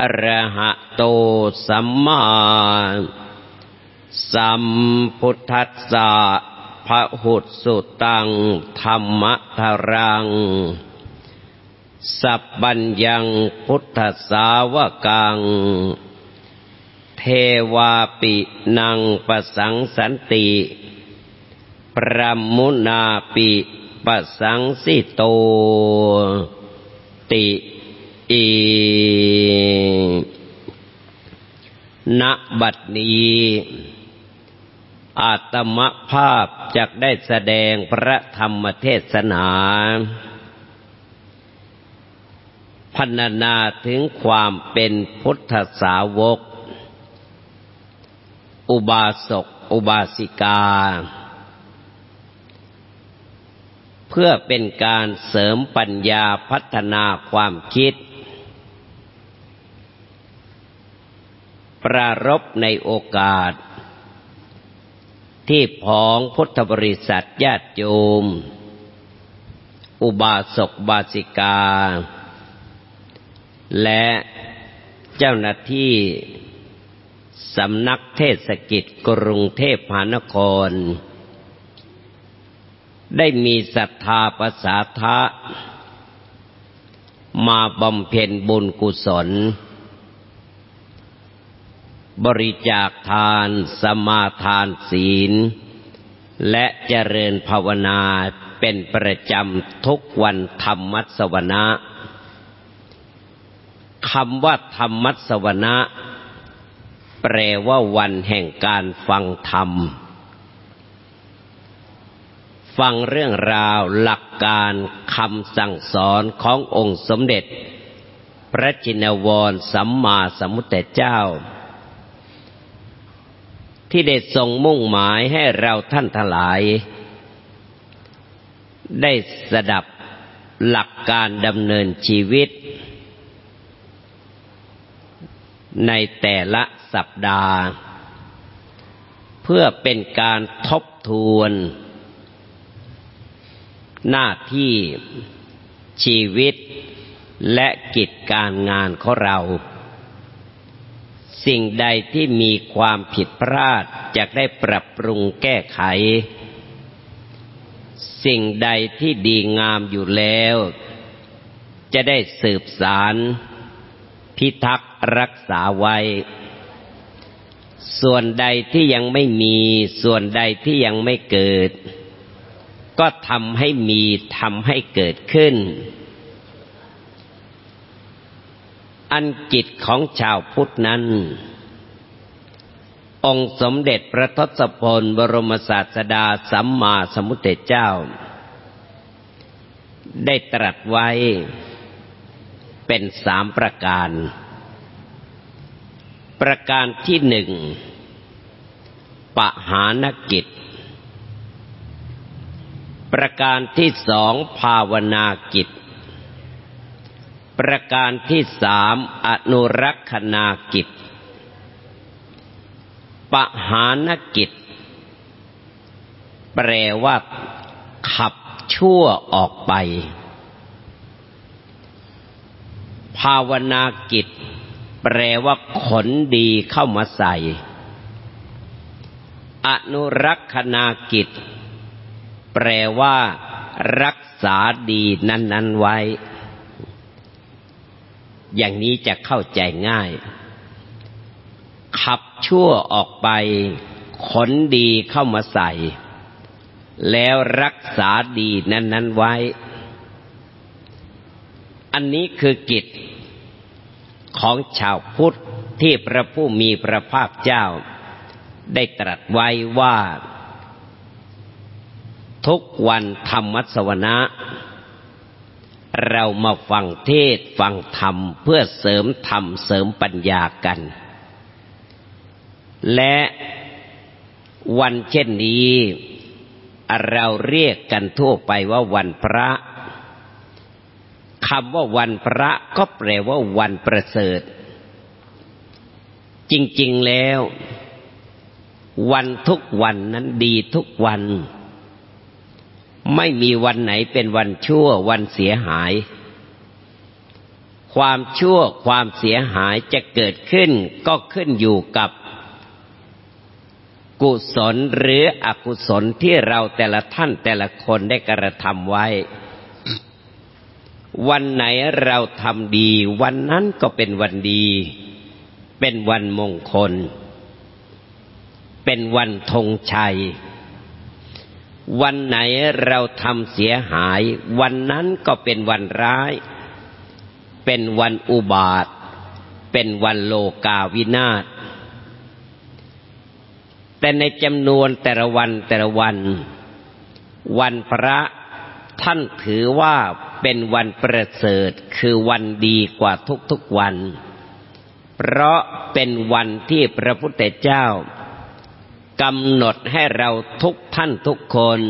อระหะโตสัมมาสัมพุทธัสสะพระหุสุตังธรรมทรัง สัพบัญญังพุทธสาวกัง เทวาปินังประสังสันติประมุนาปิประสังสิโต ติ อีณบัดนี้อาตมภาพจะได้แสดงพระธรรมเทศนาพันนาถึงความเป็นพุทธสาวก อุบาสก อุบาสิกา เพื่อเป็นการเสริมปัญญาพัฒนาความคิด ปรารบในโอกาส ที่ผองพุทธบริษัทญาติโยม อุบาสกบาสิกา และเจ้าหน้าที่สำนักเทศกิจกรุงเทพมหานคร ได้มีศรัทธาประสาทะมาบำเพ็ญบุญกุศล บริจาคทาน สมาทานศีล และเจริญภาวนาเป็นประจำทุกวันธรรมัสวนะคำว่าธรรมัสวนะแปลว่าวันแห่งการฟังธรรม ฟังเรื่องราวหลักการคำสั่งสอนขององค์สมเด็จ พระจินวรสัมมาสัมพุทธเจ้า ที่ได้ทรงมุ่งหมายให้เราท่านทั้งหลาย ได้สดับหลักการดำเนินชีวิต ในแต่ละสัปดาห์ เพื่อเป็นการทบทวน หน้าที่ชีวิตและกิจการงานของเรา สิ่งใดที่มีความผิดพลาดจะได้ปรับปรุงแก้ไข สิ่งใดที่ดีงามอยู่แล้ว จะได้สืบสาร พิทักษ์รักษาไว้ ส่วนใดที่ยังไม่มีส่วนใดที่ยังไม่เกิด ก็ทำให้มีทำให้เกิดขึ้น อันจิตของชาวพุทธนั้น องค์สมเด็จพระทศพลบรมศาสดาสัมมาสัมพุทธเจ้า ได้ตรัสไว้เป็นสามประการ ประการที่หนึ่งปหานกิจ ประการที่สองภาวนากิจ ประการที่สามอนุรักษนากิจ ปหานกิจ แปลว่า ขับชั่วออกไป ภาวนากิจ แปลว่า ขนดีเข้ามาใส่ อนุรักษนากิจ แปลว่า รักษาดีนั้น ๆ ไว้ อย่างนี้จะเข้าใจง่าย ขับชั่วออกไป ขนดีเข้ามาใส่ แล้วรักษาดีนั้น ๆไว้ อันนี้คือกิจของชาวพุทธที่พระผู้มีพระภาคเจ้า ได้ตรัสไว้ว่า ทุกวันธรรมสวนะ เรามาฟังเทศฟังธรรม เพื่อเสริมธรรมเสริมปัญญากัน และวันเช่นนี้ เราเรียกกันทั่วไปว่าวันพระคำว่าวันพระก็แปลว่าวันประเสริฐ จริง ๆแล้ว วันทุกวันนั้นดีทุกวัน ไม่มีวันไหนเป็นวันชั่ววันเสียหาย ความชั่วความเสียหายจะเกิดขึ้นก็ขึ้นอยู่กับ กุศลหรืออกุศลที่เราแต่ละท่านแต่ละคนได้กระทำไว้ วันไหนเราทำดี วันนั้นก็เป็นวันดี เป็นวันมงคล เป็นวันธงชัย วันไหนเราทำเสียหาย วันนั้นก็เป็นวันร้าย เป็นวันอุบาท เป็นวันโลกาวินาศแต่ในจำนวนแต่ละวันแต่ละวัน วันพระท่านถือว่าเป็นวันประเสริฐคือวันดีกว่าทุกๆวัน เพราะเป็นวันที่พระพุทธเจ้า กำหนดให้เราทุกท่านทุกคน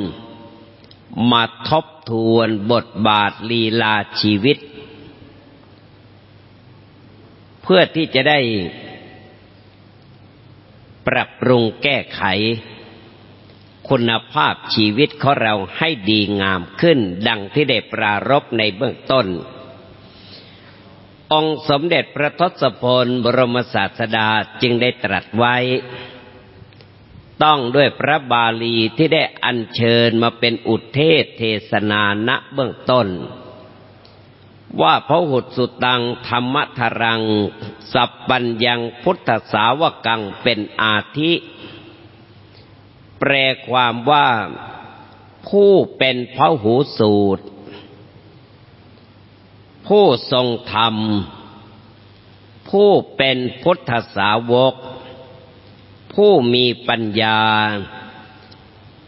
มาทบทวนบทบาทลีลาชีวิต เพื่อที่จะได้ ปรับปรุงแก้ไข คุณภาพชีวิตของเราให้ดีงามขึ้น ดังที่ได้ปรารบในเบื้องต้น องค์สมเด็จพระทศพลบรมศาสดาจึงได้ตรัสไว้ ต้องด้วยพระบาลีที่ได้อัญเชิญมาเป็นอุเทศเทศนาณเบื้องต้น ว่าพระหุสุตังธรรมทรัง สัพปัญญังพุทธสาวกังเป็นอาทิ แปลความว่าผู้เป็นพระหูสูตร ผู้ทรงธรรม ผู้เป็นพุทธสาวก ผู้มีปัญญา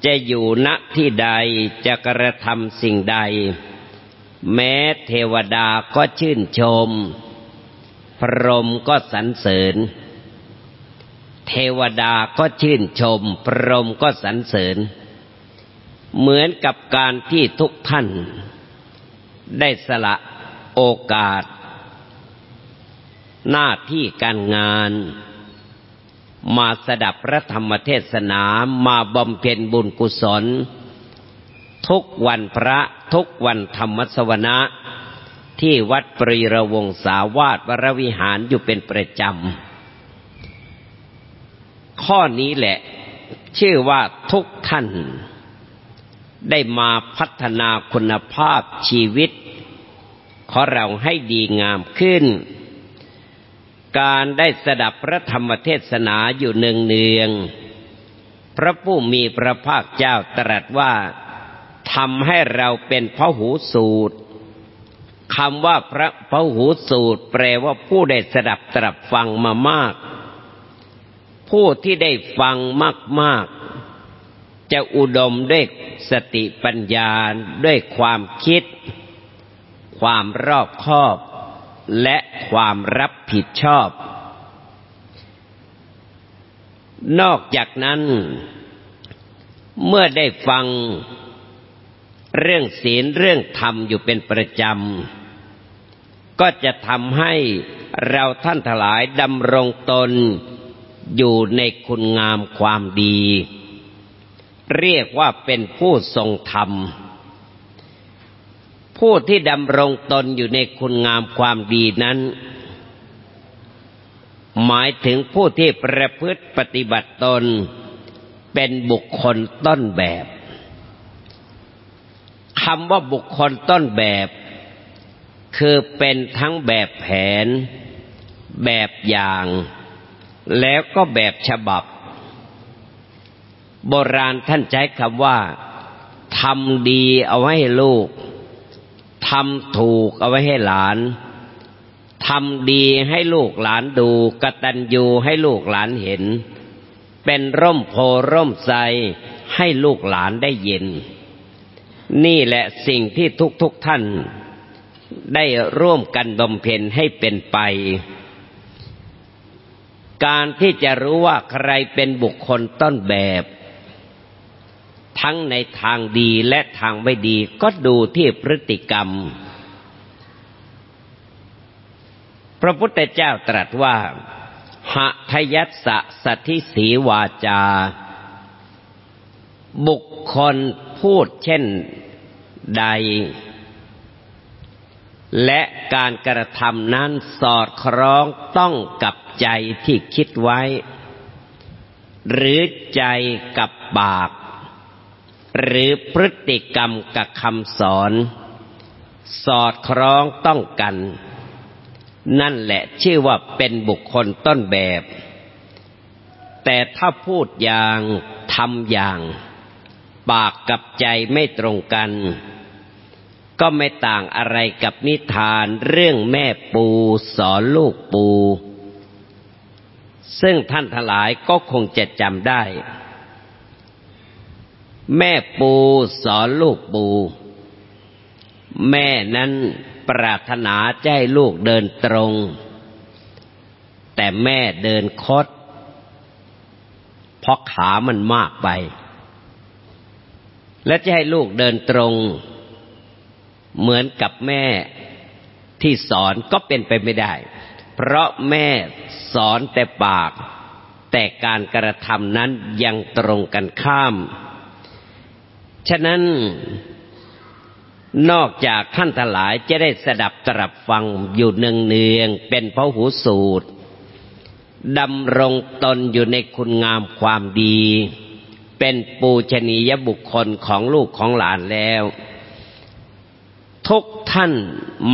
จะอยู่ณที่ใดจะกระทำสิ่งใด แม้เทวดาก็ชื่นชม พรหมก็สรรเสริญ เทวดาก็ชื่นชม พรหมก็สรรเสริญ เหมือนกับการที่ทุกท่าน ได้สละโอกาส หน้าที่การงาน มาสดับพระธรรมเทศนามาบำเพ็ญบุญกุศล ทุกวันพระทุกวันธรรมสวนะ ที่วัดปรีระวงสาวาสวรวิหารอยู่เป็นประจำ ข้อนี้แหละ ชื่อว่าทุกท่าน ได้มาพัฒนาคุณภาพชีวิตของเราให้ดีงามขึ้น การได้สดับพระธรรมเทศนาอยู่เนืองเนือง พระผู้มีพระภาคเจ้าตรัสว่าทำให้เราเป็นพระหูสูตรคำว่าพระพหูสูตร แปลว่าผู้ได้สดับตรับฟังมามาก ผู้ที่ได้ฟังมาก ๆ จะอุดมด้วยสติปัญญาด้วยความคิด ความรอบคอบ และความรับผิดชอบ นอกจากนั้น เมื่อได้ฟังเรื่องศีลเรื่องธรรมอยู่เป็นประจำ ก็จะทำให้เราท่านทลายดำรงตนอยู่ในคุณงามความดี เรียกว่าเป็นผู้ทรงธรรม ผู้ที่ดำรงตนอยู่ในคุณงามความดีนั้น หมายถึงผู้ที่ประพฤติปฏิบัติตนเป็นบุคคลต้นแบบคำว่าบุคคลต้นแบบ คือเป็นทั้งแบบแผน แบบอย่าง แล้วก็แบบฉบับ โบราณท่านใช้คำว่าทำดีเอาไว้ให้ลูก ทำถูกเอาไว้ให้หลานทำดีให้ลูกหลานดูกตัญญูให้ลูกหลานเห็น เป็นร่มโพร่มใสให้ลูกหลานได้เย็น นี่แหละสิ่งที่ทุกๆทท่านได้ร่วมกันบำเพ็ญให้เป็นไป การที่จะรู้ว่าใครเป็นบุคคลต้นแบบ ทั้งในทางดีและทางไม่ดี ก็ดูที่พฤติกรรม พระพุทธเจ้าตรัสว่าหะทยัสสะสัทิสีวาจา บุคคลพูดเช่นใด และการกระทำนั้นสอดคล้องต้องกับใจที่คิดไว้ หรือใจกับปาก หรือพฤติกรรมกับคำสอน สอดคล้องต้องกัน นั่นแหละชื่อว่าเป็นบุคคลต้นแบบ แต่ถ้าพูดอย่างทำอย่าง ปากกับใจไม่ตรงกัน ก็ไม่ต่างอะไรกับนิทานเรื่องแม่ปูสอนลูกปู ซึ่งท่านทลายก็คงจะจำได้ แม่ปูสอนลูกปู แม่นั้นปรารถนาจะให้ลูกเดินตรง แต่แม่เดินคดเพราะขามันมากไป และจะให้ลูกเดินตรง เหมือนกับแม่ที่สอนก็เป็นไปไม่ได้ เพราะแม่สอนแต่ปาก แต่การกระทำนั้นยังตรงกันข้าม ฉะนั้นนอกจากท่านทลายจะได้สดับตรับฟังอยู่เนืองเนืองเป็นพระหูสูตรดำรงตนอยู่ในคุณงามความดี เป็นปูชนียบุคคลของลูกของหลานแล้ว ทุกท่าน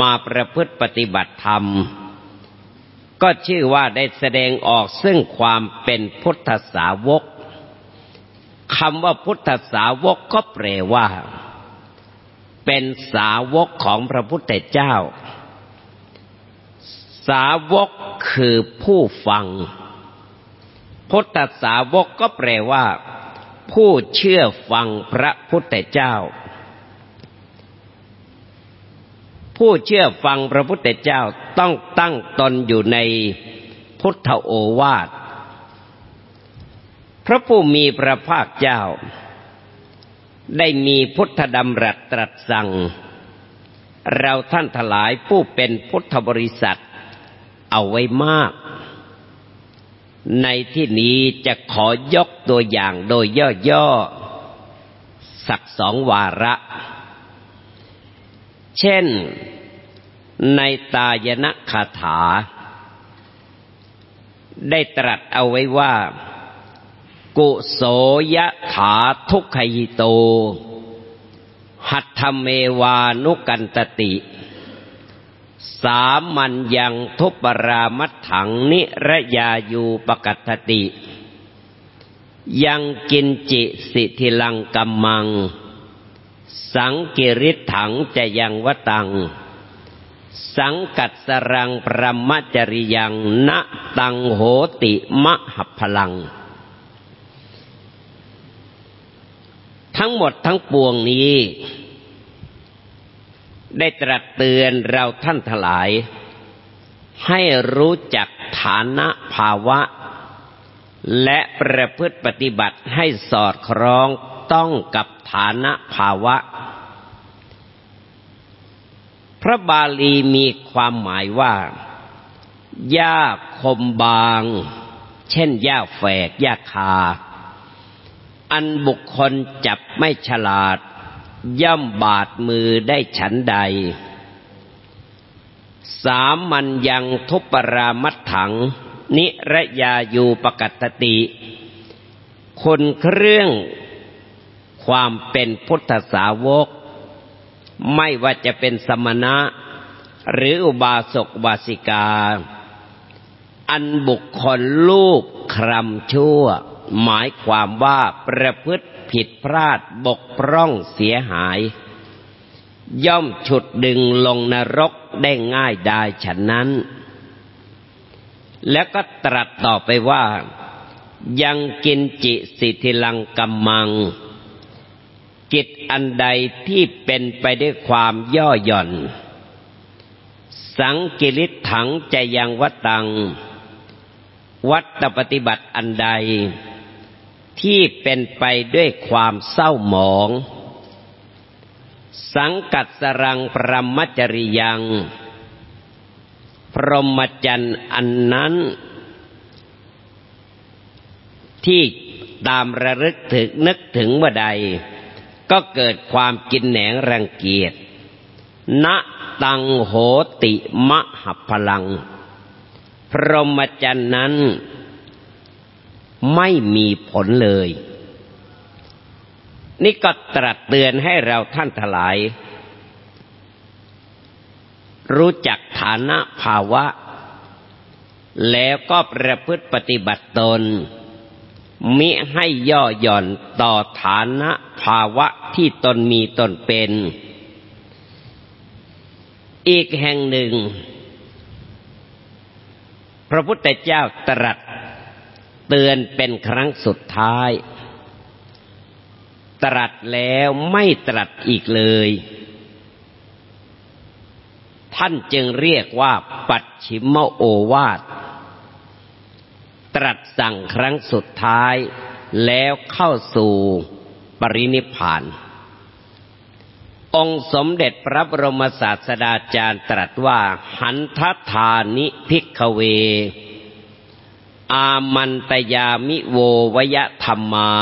มาประพฤติปฏิบัติธรรม ก็ชื่อว่าได้แสดงออกซึ่งความเป็นพุทธสาวก คำว่าพุทธสาวกก็แปลว่า เป็นสาวกของพระพุทธเจ้า สาวกคือผู้ฟัง พุทธสาวกก็แปลว่า ผู้เชื่อฟังพระพุทธเจ้า ผู้เชื่อฟังพระพุทธเจ้าต้องตั้งตนอยู่ในพุทธโอวาท พระผู้มีพระภาคเจ้า ได้มีพุทธดำรัสตรัสสั่ง เราท่านทลายผู้เป็นพุทธบริษัท เอาไว้มาก ในที่นี้จะขอยกตัวอย่างโดยย่อๆ สักสองวาระ เช่น ในตายนคาถา ได้ตรัสเอาไว้ว่า กุโสยะถาทุกขยิโต หัตถเมวานุกันตติ สามัญยังทุปรามัตถังนิระยายูปกัตติ ยังกินจิสิทิลังกัมมัง สังกิริถังจะยังวตัง สังกัดสรังปรมจริยังณตังโหติมหัพลัง ทั้งหมดทั้งปวงนี้ ได้ตรัสเตือนเราท่านทลาย ให้รู้จักฐานะภาวะ และประพฤติปฏิบัติให้สอดคล้องต้องกับฐานะภาวะ พระบาลีมีความหมายว่าหญ้าคมบาง เช่นหญ้าแฝกหญ้าคา อันบุคคลจับไม่ฉลาด ย่อมบาดมือได้ฉันใด สามันยังทุปรามัดถัง นิระยาอยู่ปกตติ คนเครื่องความเป็นพุทธสาวก ไม่ว่าจะเป็นสมณะ หรืออุบาสกบาสิกา อันบุคคลลูกครำชั่ว หมายความว่าประพฤติผิดพลาดบกพร่องเสียหาย ย่อมฉุดดึงลงนรกได้ง่ายได้ฉะนั้น แล้วก็ตรัสต่อไปว่า ยังกินจิสิทิลังกัมมัง กิจอันใดที่เป็นไปด้วยความย่อหย่อน สังกิริถังจะยังวัตังวัตปฏิบัติอันใด ที่เป็นไปด้วยความเศร้าหมอง สังกัดสรังปรมจริยัง พรหมจรรย์อันนั้น ที่ตามระลึกถึงนึกถึงเมื่อใด ก็เกิดความกินแหนงรังเกียจณตังโหติมหพลัง พรหมจรรย์นั้น ไม่มีผลเลย นี่ก็ตรัสเตือนให้เราท่านทลาย รู้จักฐานะภาวะ แล้วก็ประพฤติปฏิบัติตน มิให้ย่อหย่อนต่อฐานะภาวะที่ตนมีตนเป็น อีกแห่งหนึ่ง พระพุทธเจ้าตรัส เตือนเป็นครั้งสุดท้าย ตรัสแล้วไม่ตรัสอีกเลย ท่านจึงเรียกว่า ปัจฉิมโอวาท ตรัสสั่งครั้งสุดท้ายแล้วเข้าสู่ปรินิพาน องค์สมเด็จพระบรมศาสดาจารย์ตรัสว่า หันทัธานิพิกเว อามันตยามิโววยธรรมา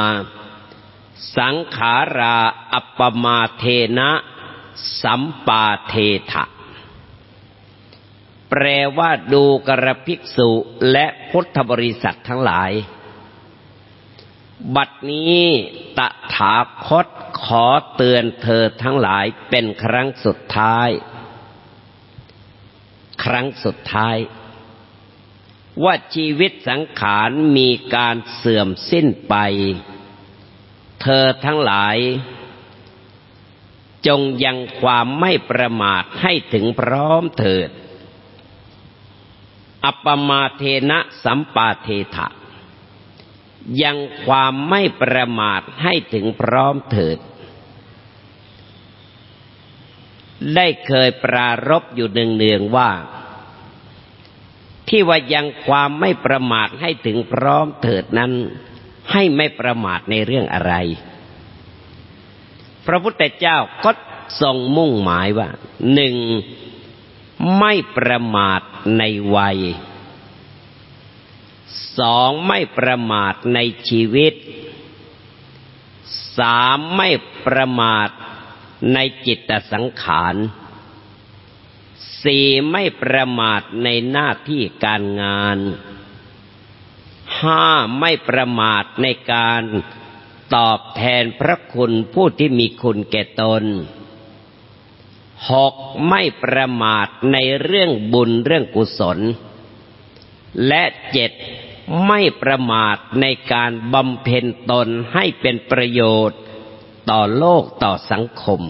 สังขาราอัปมาเทนะ สัมปาเทถะ แปลว่าดูกระภิกษุและพุทธบริษัททั้งหลาย บัดนี้ตถาคตขอเตือนเธอทั้งหลายเป็นครั้งสุดท้าย ครั้งสุดท้าย ว่าชีวิตสังขารมีการเสื่อมสิ้นไป เธอทั้งหลาย จงยังความไม่ประมาทให้ถึงพร้อมเถิด อัปมาเทนะสัมปาเทถะ ยังความไม่ประมาทให้ถึงพร้อมเถิด ได้เคยปรารบอยู่เนืองๆว่า ที่ว่ายังความไม่ประมาทให้ถึงพร้อมเถิดนั้น ให้ไม่ประมาทในเรื่องอะไร พระพุทธเจ้าก็ทรงมุ่งหมายว่าหนึ่งไม่ประมาทในวัยสองไม่ประมาทในชีวิตสามไม่ประมาทในจิตสังขาร สี่ไม่ประมาทในหน้าที่การงานห้าไม่ประมาทในการตอบแทนพระคุณผู้ที่มีคุณแก่ตนหกไม่ประมาทในเรื่องบุญเรื่องกุศล และเจ็ดไม่ประมาทในการบำเพ็ญตนให้เป็นประโยชน์ต่อโลกต่อสังคม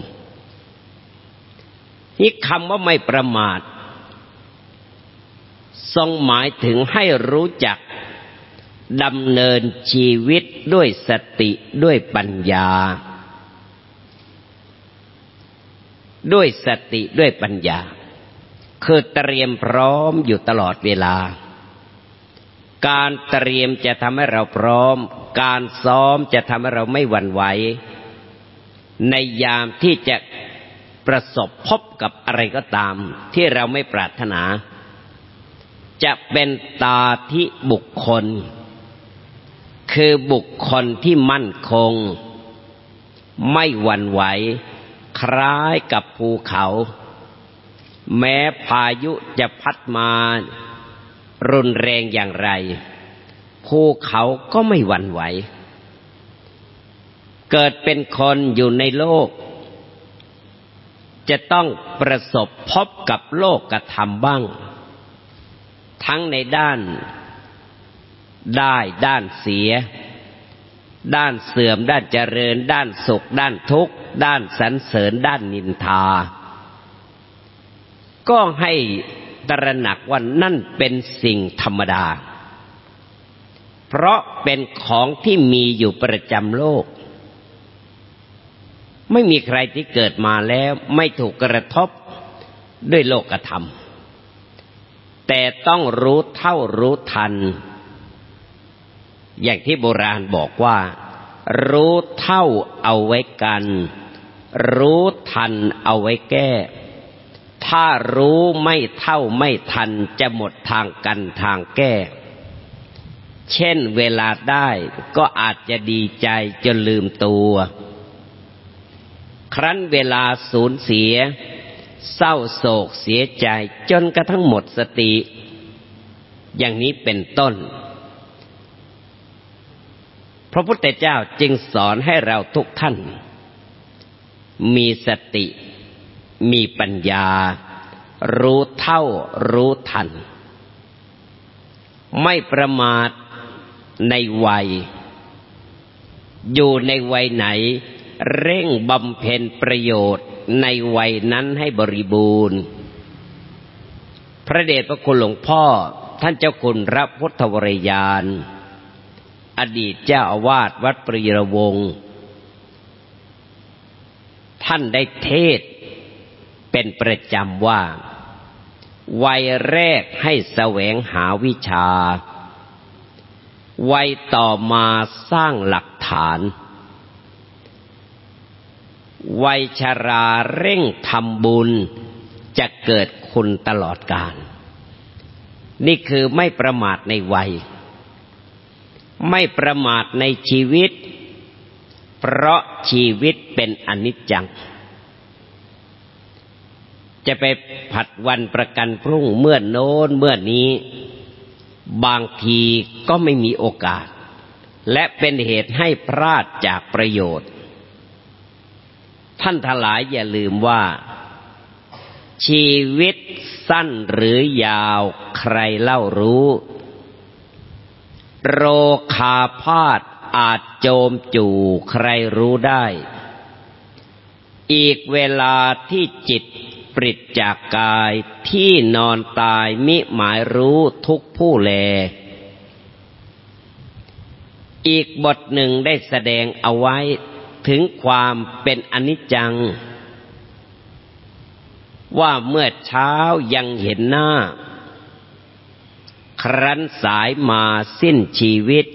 นี่คำว่าไม่ประมาททรงหมายถึงให้รู้จักดำเนินชีวิตด้วยสติด้วยปัญญา ด้วยสติด้วยปัญญา คือเตรียมพร้อมอยู่ตลอดเวลา การเตรียมจะทำให้เราพร้อม การซ้อมจะทำให้เราไม่หวั่นไหว ในยามที่จะ ประสบพบกับอะไรก็ตาม ที่เราไม่ปรารถนา จะเป็นตาที่บุคคล คือบุคคลที่มั่นคง ไม่หวั่นไหว คล้ายกับภูเขา แม้พายุจะพัดมารุนแรงอย่างไร ภูเขาก็ไม่หวั่นไหว เกิดเป็นคนอยู่ในโลก จะต้องประสบพบกับโลกกระทำบ้าง ทั้งในด้านได้ด้านเสีย ด้านเสื่อม ด้านเจริญ ด้านสุข ด้านทุกข์ ด้านสรรเสริญ ด้านนินทา ก็ให้ตระหนักว่านั่นเป็นสิ่งธรรมดา เพราะเป็นของที่มีอยู่ประจำโลก ไม่มีใครที่เกิดมาแล้วไม่ถูกกระทบด้วยโลกธรรม แต่ต้องรู้เท่ารู้ทัน อย่างที่โบราณบอกว่า รู้เท่าเอาไว้กัน รู้ทันเอาไว้แก้ ถ้ารู้ไม่เท่าไม่ทันจะหมดทางกันทางแก้ เช่นเวลาได้ก็อาจจะดีใจจนลืมตัว ครั้นเวลาสูญเสีย เศร้าโศกเสียใจ จนกระทั่งหมดสติ อย่างนี้เป็นต้น พระพุทธเจ้าจึงสอนให้เราทุกท่าน มีสติ มีปัญญา รู้เท่ารู้ทัน ไม่ประมาทในวัย อยู่ในวัยไหน เร่งบำเพ็ญประโยชน์ในวัยนั้นให้บริบูรณ์ พระเดชพระคุณหลวงพ่อท่านเจ้าคุณรับพุทธวรยาน อดีตเจ้าอาวาสวัดปรีระวงท่านได้เทศเป็นประจำว่า วัยแรกให้แสวงหาวิชา วัยต่อมาสร้างหลักฐาน วัยชาราเร่งทำบุญ จะเกิดคุณตลอดกาลนี่คือไม่ประมาทในวัย ไม่ประมาทในชีวิต เพราะชีวิตเป็นอนิจจัง จะไปผัดวันประกันพรุ่งเมื่อโน้นเมื่อนี้ บางทีก็ไม่มีโอกาส และเป็นเหตุให้พลาดจากประโยชน์ ท่านทลายอย่าลืมว่า ชีวิตสั้นหรือยาวใครเล่ารู้ โรคาพาธอาจโจมจู่ใครรู้ได้ อีกเวลาที่จิตปริดจากกายที่นอนตายมิหมายรู้ทุกผู้แล อีกบทหนึ่งได้แสดงเอาไว้ ถึงความเป็นอนิจจัง ว่าเมื่อเช้ายังเห็นหน้า ครั้นสายมาสิ้นชีวิต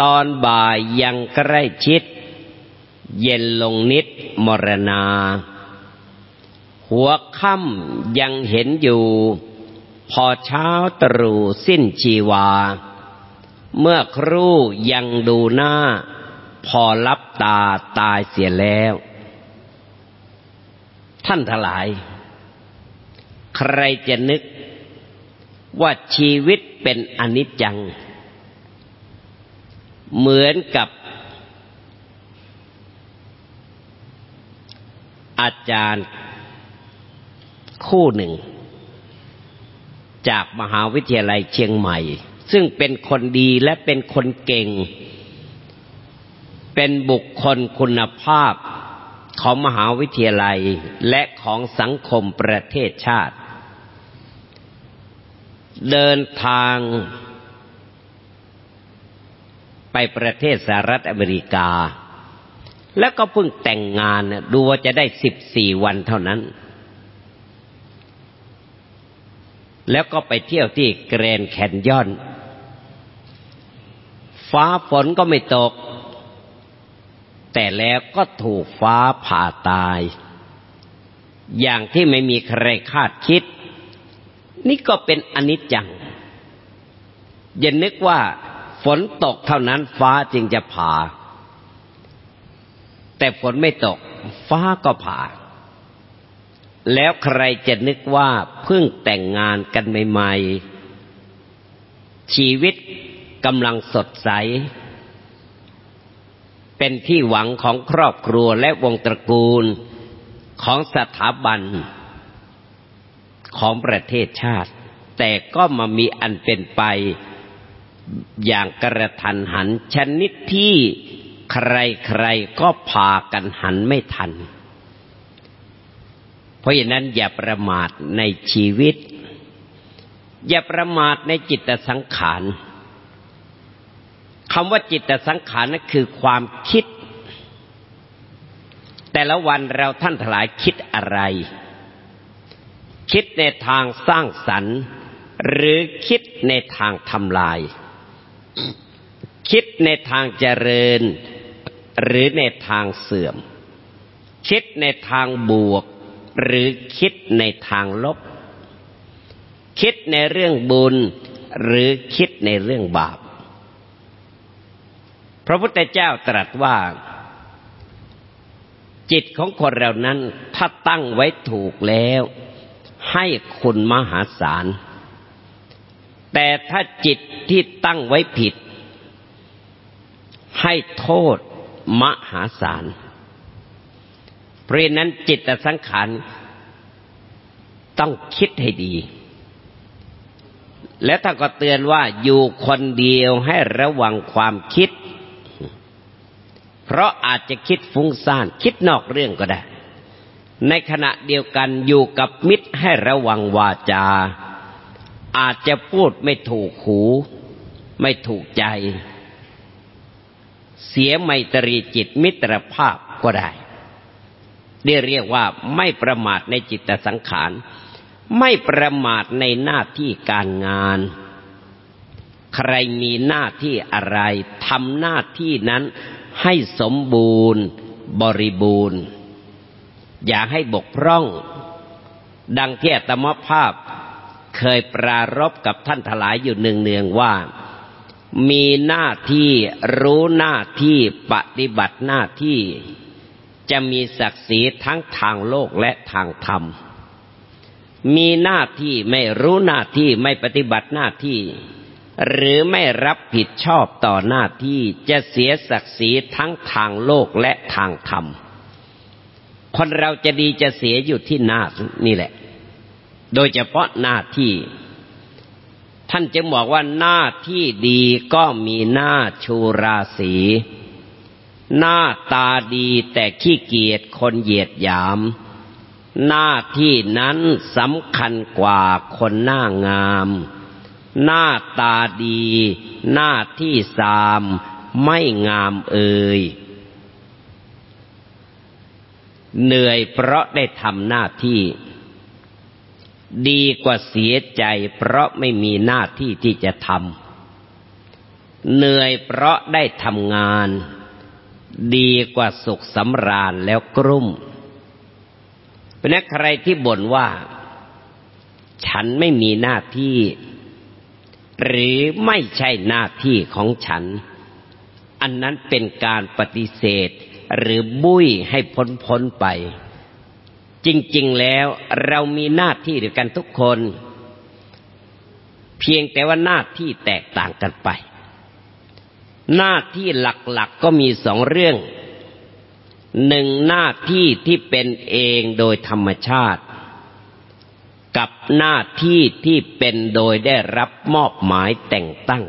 ตอนบ่ายยังใกล้ชิด เย็นลงนิดมรณา หัวค่ำยังเห็นอยู่ พอเช้าตรู่สิ้นชีวาเมื่อครู่ยังดูหน้า พอรับตาตายเสียแล้ว ท่านทลาย ใครจะนึกว่าชีวิตเป็นอนิจจัง เหมือนกับ อาจารย์คู่หนึ่ง จากมหาวิทยาลัยเชียงใหม่ ซึ่งเป็นคนดีและเป็นคนเก่ง เป็นบุคคลคุณภาพของมหาวิทยาลัยและของสังคมประเทศชาติ เดินทางไปประเทศสหรัฐอเมริกา แล้วก็เพิ่งแต่งงานดูว่าจะได้สิบสี่วันเท่านั้น แล้วก็ไปเที่ยวที่แกรนแคนยอน ฟ้าฝนก็ไม่ตก แต่แล้วก็ถูกฟ้าผ่าตาย อย่างที่ไม่มีใครคาดคิด นี่ก็เป็นอนิจจัง อย่านึกว่าฝนตกเท่านั้นฟ้าจึงจะผ่า แต่ฝนไม่ตก ฟ้าก็ผ่า แล้วใครจะนึกว่าเพิ่งแต่งงานกันใหม่ ๆ ชีวิตกำลังสดใส เป็นที่หวังของครอบครัวและวงตระกูลของสถาบันของประเทศชาติ แต่ก็มามีอันเป็นไปอย่างกระทันหัน ชนิดที่ใครๆก็พากันหันไม่ทัน เพราะฉะนั้นอย่าประมาทในชีวิต อย่าประมาทในจิตสังขาร คำว่าจิตสังขารนั่นคือความคิด แต่ละวันเราท่านทลายคิดอะไร คิดในทางสร้างสรรค์ หรือคิดในทางทำลาย คิดในทางเจริญ หรือในทางเสื่อม คิดในทางบวก หรือคิดในทางลบ คิดในเรื่องบุญ หรือคิดในเรื่องบาป ระพุทธเจ้าตรัสว่า จิตของคนเรานั้น ถ้าตั้งไว้ถูกแล้ว ให้คุณมหาศาล แต่ถ้าจิตที่ตั้งไว้ผิด ให้โทษมหาศาล เพราะนั้นจิตสังขารต้องคิดให้ดี และถ้าก็เตือนว่าอยู่คนเดียวให้ระวังความคิด เพราะอาจจะคิดฟุ้งซ่านคิดนอกเรื่องก็ได้ ในขณะเดียวกันอยู่กับมิตรให้ระวังวาจา อาจจะพูดไม่ถูกหู ไม่ถูกใจ เสียไมตรีจิตมิตรภาพก็ได้ได้เรียกว่าไม่ประมาทในจิตสังขาร ไม่ประมาทในหน้าที่การงาน ใครมีหน้าที่อะไรทำหน้าที่นั้น ให้สมบูรณ์บริบูรณ์ อย่าให้บกพร่อง ดังที่อตมภาพเคยปรารบกับท่านทลายอยู่เนืองๆว่า มีหน้าที่รู้หน้าที่ปฏิบัติหน้าที่ จะมีศักดิ์ศรีทั้งทางโลกและทางธรรม มีหน้าที่ไม่รู้หน้าที่ไม่ปฏิบัติหน้าที่ หรือไม่รับผิดชอบต่อหน้าที่จะเสียศักดิ์ศรีทั้งทางโลกและทางธรรม คนเราจะดีจะเสียอยู่ที่หน้านี่แหละ โดยเฉพาะหน้าที่ ท่านจึงบอกว่าหน้าที่ดีก็มีหน้าชูราศีหน้าตาดีแต่ขี้เกียจคนเหยียดหยาม หน้าที่นั้นสำคัญกว่าคนหน้างาม หน้าตาดี หน้าที่สาม ไม่งามเอ่ยเหนื่อยเพราะได้ทำหน้าที่ ดีกว่าเสียใจ เพราะไม่มีหน้าที่ที่จะทำเหนื่อยเพราะได้ทำงาน ดีกว่าสุขสำราญแล้วกรุ่มเป็นนักใครที่บ่นว่า ฉันไม่มีหน้าที่ หรือไม่ใช่หน้าที่ของฉัน อันนั้นเป็นการปฏิเสธ หรือบุ้ยให้พ้นพ้นไป จริง ๆ แล้วเรามีหน้าที่ด้วยกันทุกคน เพียงแต่ว่าหน้าที่แตกต่างกันไป หน้าที่หลักๆกก็มีสองเรื่องหนึ่งหน้าที่ที่เป็นเองโดยธรรมชาติ กับหน้าที่ที่เป็นโดยได้รับมอบหมายแต่งตั้ง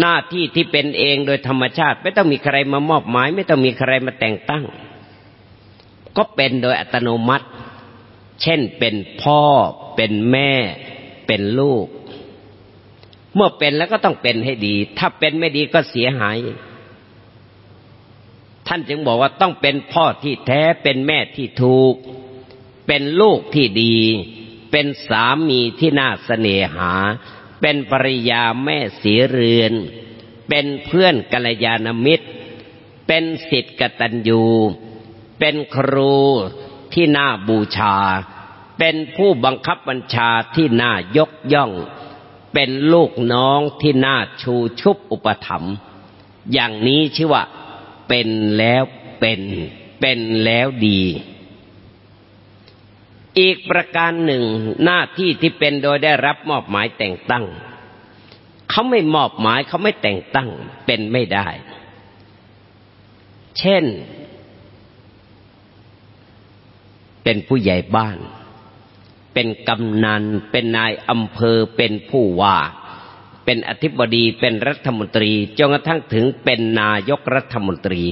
หน้าที่ที่เป็นเองโดยธรรมชาติ ไม่ต้องมีใครมามอบหมาย ไม่ต้องมีใครมาแต่งตั้ง ก็เป็นโดยอัตโนมัติ เช่นเป็นพ่อ เป็นแม่ เป็นลูก เมื่อเป็นแล้วก็ต้องเป็นให้ดี ถ้าเป็นไม่ดีก็เสียหาย ท่านจึงบอกว่าต้องเป็นพ่อที่แท้เป็นแม่ที่ถูก เป็นลูกที่ดี เป็นสามีที่น่าเสน่หา เป็นภริยาแม่สีเรือน เป็นเพื่อนกัลยาณมิตร เป็นสิทธิ์กตัญญู เป็นครูที่น่าบูชา เป็นผู้บังคับบัญชาที่น่ายกย่อง เป็นลูกน้องที่น่าชูชุบอุปถัมภ์อย่างนี้ชื่อว่าเป็นแล้วเป็น เป็นแล้วดี อีกประการหนึ่งหน้าที่ที่เป็นโดยได้รับมอบหมายแต่งตั้ง เขาไม่มอบหมายเขาไม่แต่งตั้งเป็นไม่ได้ เช่น เป็นผู้ใหญ่บ้าน เป็นกำนัน เป็นนายอำเภอ เป็นผู้ว่า เป็นอธิบดี เป็นรัฐมนตรีจนกระทั่งถึงเป็นนายกรัฐมนตรี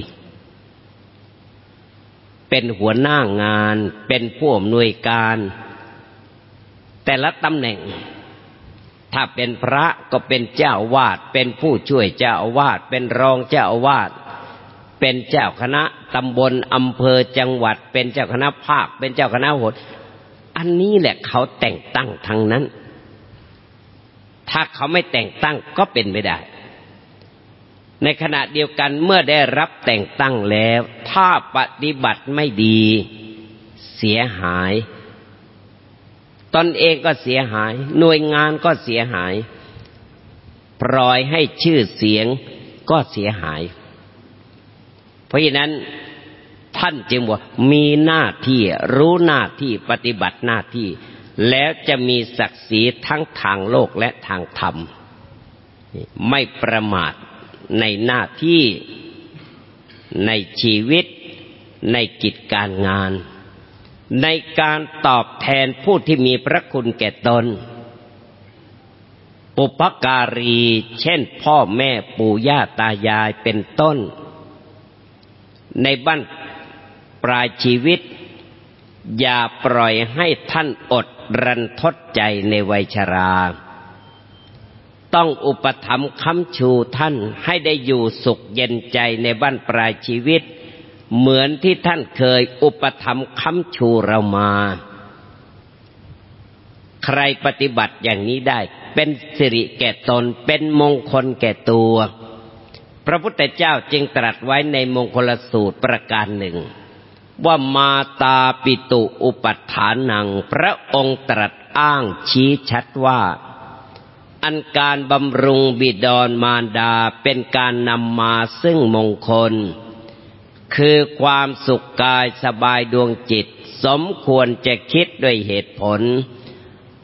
เป็นหัวหน้างาน เป็นผู้อำนวยการ แต่ละตำแหน่ง ถ้าเป็นพระก็เป็นเจ้าวาด เป็นผู้ช่วยเจ้าวาด เป็นรองเจ้าวาด เป็นเจ้าคณะตำบลอำเภอจังหวัด เป็นเจ้าคณะภาค เป็นเจ้าคณะหดอันนี้แหละเขาแต่งตั้งทั้งนั้น ถ้าเขาไม่แต่งตั้งก็เป็นไม่ได้ ในขณะเดียวกันเมื่อได้รับแต่งตั้งแล้ว ถ้าปฏิบัติไม่ดี เสียหาย ตนเองก็เสียหาย หน่วยงานก็เสียหาย ปล่อยให้ชื่อเสียงก็เสียหาย เพราะฉะนั้นท่านจึงว่ามีหน้าที่รู้หน้าที่ปฏิบัติหน้าที่ แล้วจะมีศักดิ์ศรีทั้งทางโลกและทางธรรม ไม่ประมาท ในหน้าที่ในชีวิต ในกิจการงาน ในการตอบแทนผู้ที่มีพระคุณแก่ตนปุปการี เช่นพ่อแม่ปู่ย่าตายายเป็นต้น ในบ้านปลายชีวิต อย่าปล่อยให้ท่านอดรันทดใจในวัยชรา ต้องอุปถัมภ์ค้ำชูท่านให้ได้อยู่สุขเย็นใจในบ้านปลายชีวิต เหมือนที่ท่านเคยอุปถัมภ์ค้ำชูเรามา ใครปฏิบัติอย่างนี้ได้ เป็นสิริแก่ตนเป็นมงคลแก่ตัว พระพุทธเจ้าจึงตรัสไว้ในมงคลสูตรประการหนึ่ง ว่ามาตาปิตุอุปัฏฐานัง พระองค์ตรัสอ้างชี้ชัดว่า อันการบำรุงบิดรมารดาเป็นการนำมาซึ่งมงคล คือความสุขกายสบายดวงจิต สมควรจะคิดด้วยเหตุผล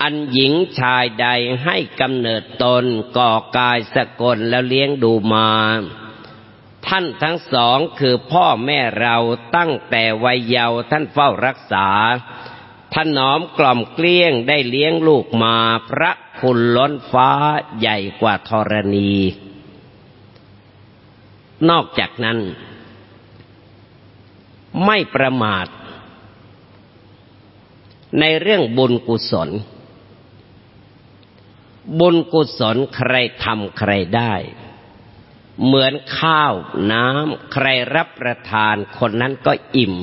อันหญิงชายใดให้กำเนิดตนก่อกายสกลแล้วเลี้ยงดูมา ท่านทั้งสองคือพ่อแม่เราตั้งแต่วัยเยาว์ท่านเฝ้ารักษา ท่านอมกล่อมเกลี้ยงได้เลี้ยงลูกมาพระคุณล้นฟ้าใหญ่กว่าธรณี นอกจากนั้น ไม่ประมาท ในเรื่องบุญกุศล บุญกุศลใครทำใครได้ เหมือนข้าวน้ำใครรับประทานคนนั้นก็อิ่ม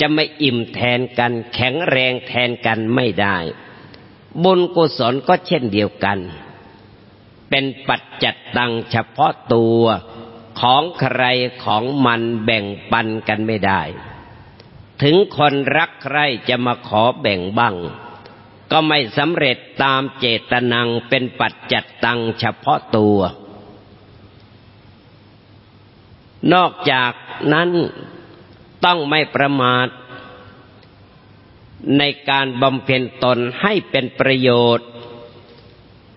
จะไม่อิ่มแทนกัน แข็งแรงแทนกันไม่ได้ บุญกุศลก็เช่นเดียวกัน เป็นปัจจัดตังเฉพาะตัวของใครของมันแบ่งปันกันไม่ได้ ถึงคนรักใครจะมาขอแบ่งบ้าง ก็ไม่สำเร็จตามเจตนังเป็นปัจจัดตังเฉพาะตัว นอกจากนั้น ต้องไม่ประมาทในการบำเพ็ญตนให้เป็นประโยชน์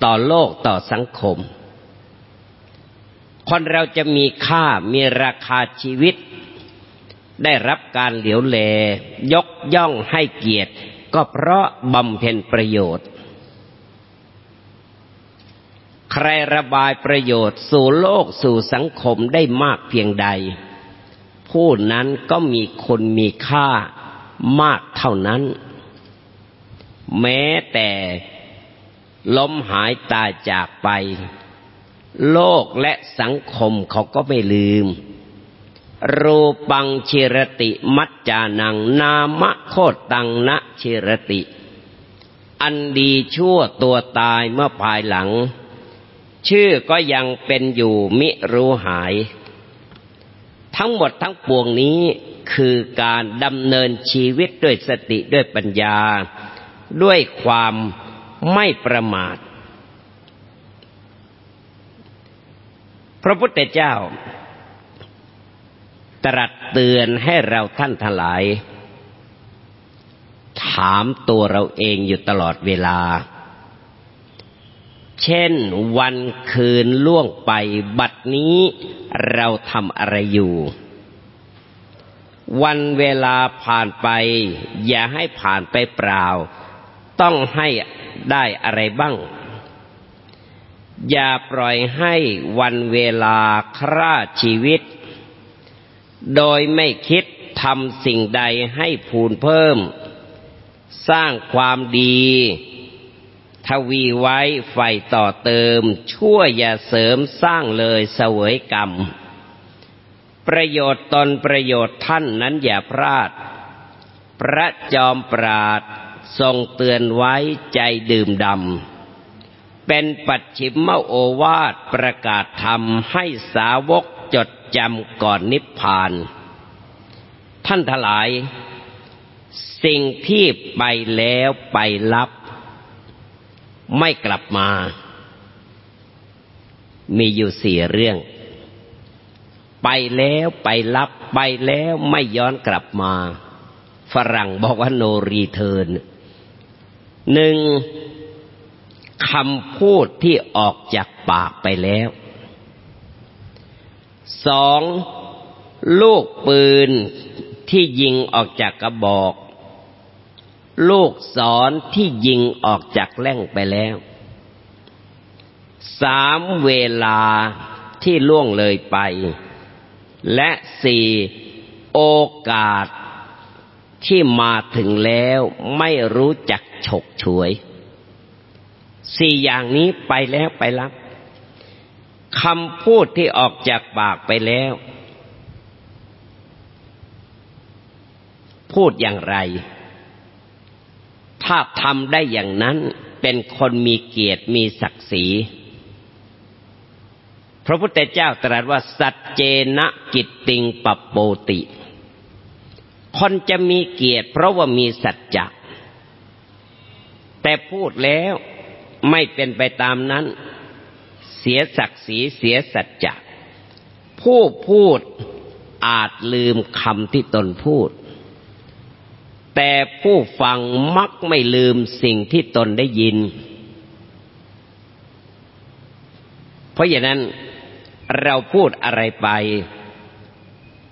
ต่อโลกต่อสังคม คนเราจะมีค่ามีราคาชีวิต ได้รับการเหลียวแล ยกย่องให้เกียรติ ก็เพราะบำเพ็ญประโยชน์ ใครระบายประโยชน์สู่โลกสู่สังคมได้มากเพียงใด ผู้นั้นก็มีคนมีค่ามากเท่านั้น แม้แต่ล้มหายตายจากไป โลกและสังคมเขาก็ไม่ลืม รูปังชิรติมัจจานัง นามะโคตังนะชิรติ อันดีชั่วตัวตายเมื่อภายหลัง ชื่อก็ยังเป็นอยู่มิรู้หาย ทั้งหมดทั้งปวงนี้คือการดำเนินชีวิตด้วยสติด้วยปัญญา ด้วยความไม่ประมาท พระพุทธเจ้า ตรัสเตือนให้เราท่านทลาย ถามตัวเราเองอยู่ตลอดเวลา เช่นวันคืนล่วงไปบัดนี้เราทำอะไรอยู่ วันเวลาผ่านไป อย่าให้ผ่านไปเปล่า ต้องให้ได้อะไรบ้าง อย่าปล่อยให้วันเวลาคร่าชีวิต โดยไม่คิดทำสิ่งใดให้พูนเพิ่ม สร้างความดี ทวีไว้ไฟต่อเติม ชั่วอย่าเสริมสร้างเลยเสวยกรรม ประโยชน์ตนประโยชน์ท่านนั้นอย่าพลาด พระจอมปราดทรงเตือนไว้ใจดื่มดำ เป็นปัจฉิมโอวาทประกาศธรรมให้สาวกจดจำก่อนนิพพาน ท่านทลาย สิ่งที่ไปแล้วไปรับ ไม่กลับมา มีอยู่สี่เรื่อง ไปแล้วไปรับไปแล้วไม่ย้อนกลับมา ฝรั่งบอกว่าโนรีเทิร์นหนึ่งคำพูดที่ออกจากปากไปแล้วสองลูกปืนที่ยิงออกจากกระบอก ลูกศรที่ยิงออกจากแล่งไปแล้ว สามเวลาที่ล่วงเลยไป และสี่โอกาสที่มาถึงแล้วไม่รู้จักฉกฉวย สี่อย่างนี้ไปแล้วไปรับคำพูดที่ออกจากปากไปแล้ว พูดอย่างไร ถ้าทำได้อย่างนั้น เป็นคนมีเกียรติมีศักดิ์ศรี พระพุทธเจ้าตรัสว่า สัจเจนะกิตติงปปโปติ คนจะมีเกียรติ เพราะว่ามีสัจจะแต่พูดแล้วไม่เป็นไปตามนั้น เสียศักดิ์ศรีเสียสัจจะผู้พูดอาจลืมคำที่ตนพูด แต่ผู้ฟังมักไม่ลืมสิ่งที่ตนได้ยิน เพราะอย่างนั้นเราพูดอะไรไป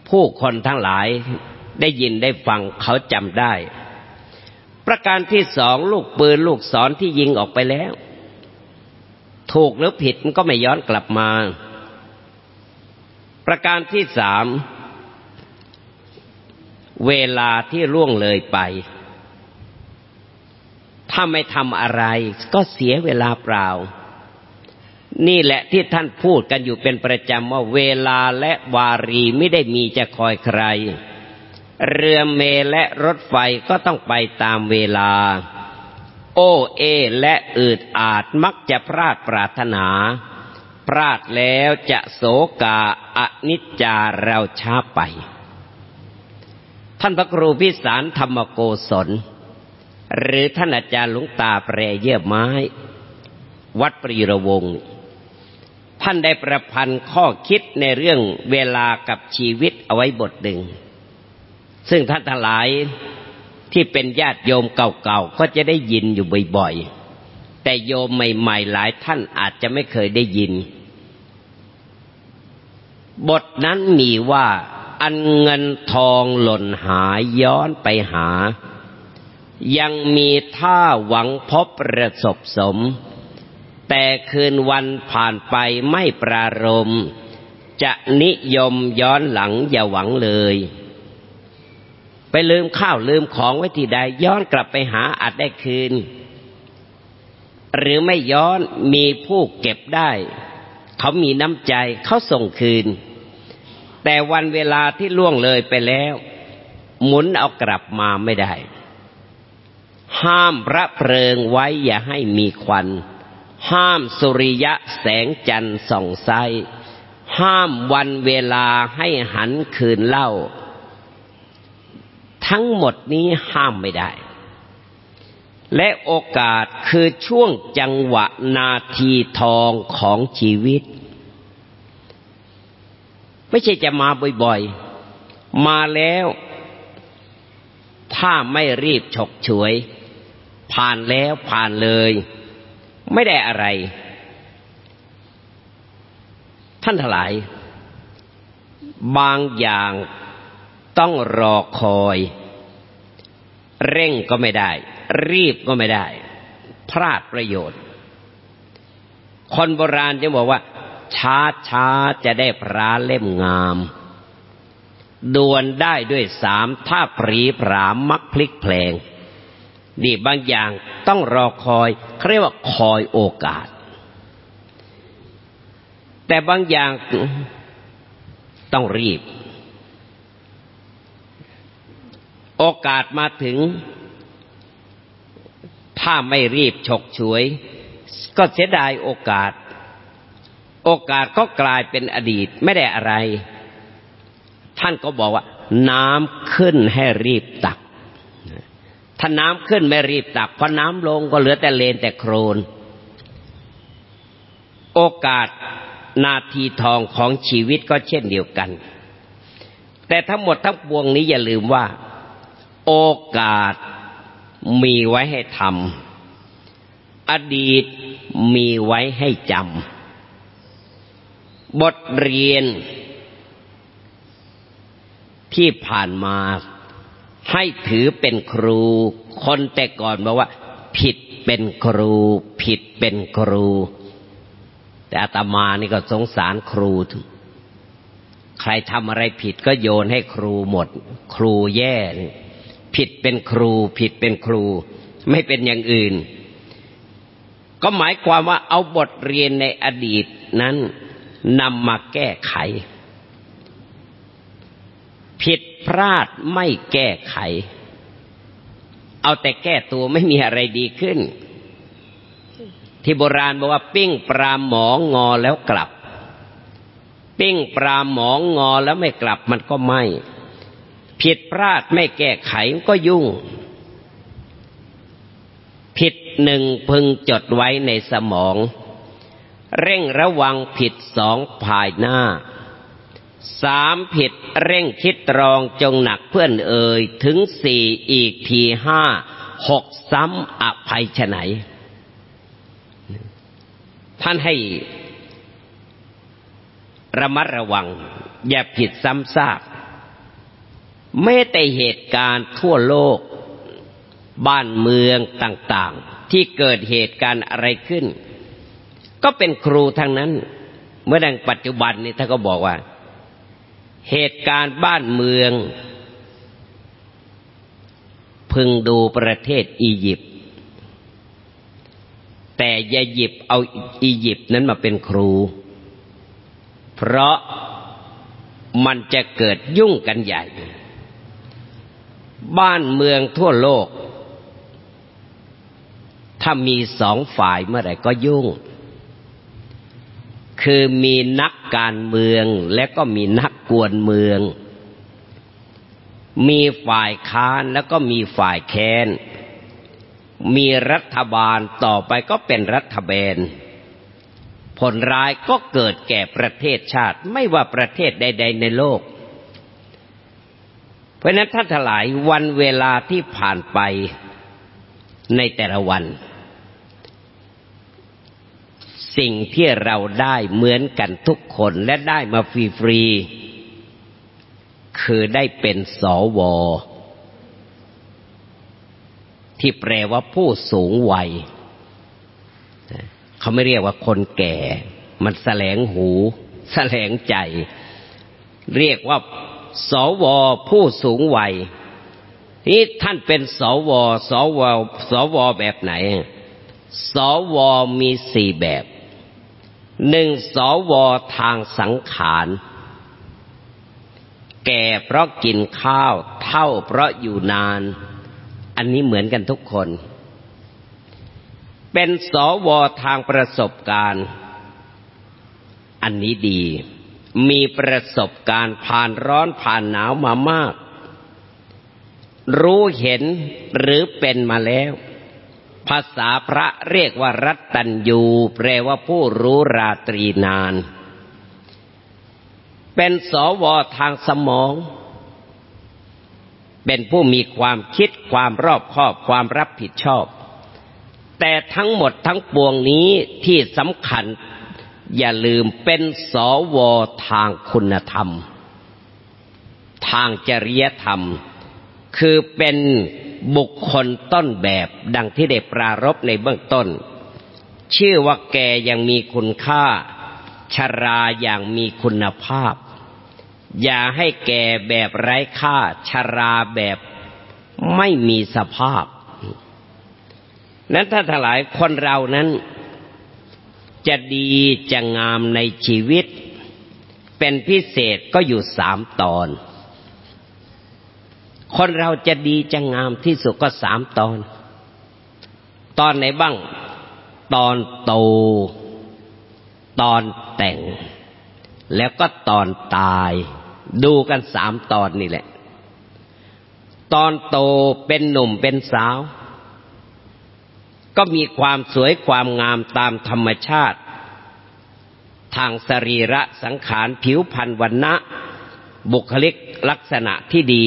ผู้คนทั้งหลายได้ยินได้ฟังเขาจำได้ ประการที่สองลูกปืนลูกศรที่ยิงออกไปแล้ว ถูกหรือผิดมันก็ไม่ย้อนกลับมา ประการที่สาม เวลาที่ล่วงเลยไป ถ้าไม่ทำอะไร ก็เสียเวลาเปล่า นี่แหละที่ท่านพูดกันอยู่เป็นประจำว่าเวลาและวารีไม่ได้มีจะคอยใคร เรือเมและรถไฟก็ต้องไปตามเวลา โอเอและอืดอาจมักจะพลาดปรารถนาพลาดแล้วจะโศกาอนิจจาเราช้าไป ท่านพระครูพิสารธรรมโกศล หรือท่านอาจารย์หลวงตาแปรเยี่ยไม้ วัดปรีระวงท่านได้ประพันธ์ข้อคิดในเรื่องเวลากับชีวิตเอาไว้บทหนึ่ง ซึ่งท่านทั้งหลายที่เป็นญาติโยมเก่าๆ ก็จะได้ยินอยู่บ่อยๆ แต่โยมใหม่ๆ หลายท่านอาจจะไม่เคยได้ยิน บทนั้นมีว่า อันเงินทองหล่นหายย้อนไปหา ยังมีท่าหวังพบประสบสม แต่คืนวันผ่านไปไม่ปรารม จะนิยมย้อนหลังอย่าหวังเลย ไปลืมข้าวลืมของไว้ที่ใดย้อนกลับไปหาอาจได้คืน หรือไม่ย้อนมีผู้เก็บได้ เขามีน้ำใจเขาส่งคืน แต่วันเวลาที่ล่วงเลยไปแล้ว หมุนเอากลับมาไม่ได้ ห้ามพระเพลิงไว้อย่าให้มีควัน ห้ามสุริยะแสงจันทร์ส่องไซห้ามวันเวลาให้หันคืนเล่า ทั้งหมดนี้ห้ามไม่ได้ และโอกาสคือช่วงจังหวะนาทีทองของชีวิต ไม่ใช่จะมาบ่อยๆ มาแล้ว ถ้าไม่รีบฉกฉวย ผ่านแล้วผ่านเลย ไม่ได้อะไร ท่านทลาย บางอย่างต้องรอคอย เร่งก็ไม่ได้ รีบก็ไม่ได้ พลาดประโยชน์ คนโบราณจะบอกว่า ช้าช้าจะได้พระเล่มงามด่วนได้ด้วยสามถ้าปรีผามมักพลิกแพลง นี่บางอย่างต้องรอคอยเขาเรียกว่าคอยโอกาส แต่บางอย่างต้องรีบ โอกาสมาถึง ถ้าไม่รีบฉกฉวย ก็เสียดายโอกาส โอกาสก็กลายเป็นอดีตไม่ได้อะไร ท่านก็บอกว่า น้ำขึ้นให้รีบตัก ถ้าน้ำขึ้นไม่รีบตักพอน้ำลงก็เหลือแต่เลนแต่โครน โอกาสนาทีทองของชีวิตก็เช่นเดียวกัน แต่ทั้งหมดทั้งปวงนี้อย่าลืมว่า โอกาสมีไว้ให้ทำอดีตมีไว้ให้จำ บทเรียน ที่ผ่านมาให้ถือเป็นครู คนแต่ก่อนบอกว่า ผิดเป็นครู ผิดเป็นครู แต่อาตมานี่ก็สงสารครู ใครทำอะไรผิดก็โยนให้ครูหมด ครูแย่ ผิดเป็นครู ผิดเป็นครู ไม่เป็นอย่างอื่น ก็หมายความว่าเอาบทเรียนในอดีตนั้น นำมาแก้ไข ผิดพลาดไม่แก้ไข เอาแต่แก้ตัวไม่มีอะไรดีขึ้น ที่โบราณบอกว่าปิ้งปลาหมองงอแล้วกลับ ปิ้งปลาหมองงอแล้วไม่กลับมันก็ไม่ ผิดพลาดไม่แก้ไขก็ยุ่ง ผิดหนึ่งพึงจดไว้ในสมอง เร่งระวังผิดสองภายหน้าสามผิดเร่งคิดตรองจงหนักเพื่อนเอ่ยถึงสี่อีกทีห้าหกซ้ำอภัยฉไหน ท่านให้ระมัดระวัง อย่าผิดซ้ำซากไม่แต่เหตุการณ์ทั่วโลก บ้านเมืองต่างๆ ที่เกิดเหตุการณ์อะไรขึ้น ก็เป็นครูทั้งนั้น เมื่อดังปัจจุบันนี้ท่านก็บอกว่า เหตุการณ์บ้านเมือง พึงดูประเทศอียิปต์แต่อย่าหยิบเอาอียิปต์นั้นมาเป็นครู เพราะมันจะเกิดยุ่งกันใหญ่ บ้านเมืองทั่วโลก ถ้ามีสองฝ่ายเมื่อไหร่ก็ยุ่ง คือมีนักการเมืองและก็มีนักกวนเมือง มีฝ่ายค้านแล้วก็มีฝ่ายแค้น มีรัฐบาลต่อไปก็เป็นรัฐบาลผลร้ายก็เกิดแก่ประเทศชาติไม่ว่าประเทศใด ๆ ในโลก เพราะนั้นท่านทลายวันเวลาที่ผ่านไปในแต่ละวัน สิ่งที่เราได้เหมือนกันทุกคนและได้มาฟรีๆคือได้เป็นสวที่แปลว่าผู้สูงวัย เขาไม่เรียกว่าคนแก่ มันแสลงหูแสลงใจ เรียกว่า สวผู้สูงวัยนี่ท่านเป็นสว สว สวแบบไหน สวมีสี่แบบ หนึ่งสวทางสังขาร แก่เพราะกินข้าว เท่าเพราะอยู่นาน อันนี้เหมือนกันทุกคน เป็นสวทางประสบการณ์ อันนี้ดี มีประสบการณ์ผ่านร้อนผ่านหนาวมามาก รู้เห็นหรือเป็นมาแล้ว ภาษาพระเรียกว่ารัตตัญยูแปลว่าผู้รู้ราตรีนาน เป็นสวทางสมอง เป็นผู้มีความคิดความรอบคอบความรับผิดชอบ แต่ทั้งหมดทั้งปวงนี้ที่สำคัญอย่าลืมเป็นสวทางคุณธรรม ทางจริยธรรม คือเป็น บุคคลต้นแบบดังที่ได้ปรารบในเบื้องต้น ชื่อว่าแกยังมีคุณค่า ชราอย่างมีคุณภาพ อย่าให้แกแบบไร้ค่า ชราแบบไม่มีสภาพ นั้นถ้าถลายคนเรานั้น จะดีจะงามในชีวิต เป็นพิเศษก็อยู่สามตอน คนเราจะดีจะงามที่สุดก็สามตอน ตอนไหนบ้าง ตอนโต ตอนแต่ง แล้วก็ตอนตาย ดูกันสามตอนนี่แหละ ตอนโตเป็นหนุ่มเป็นสาว ก็มีความสวยความงามตามธรรมชาติ ทางสรีระสังขารผิวพรรณวันนะบุคลิกลักษณะที่ดี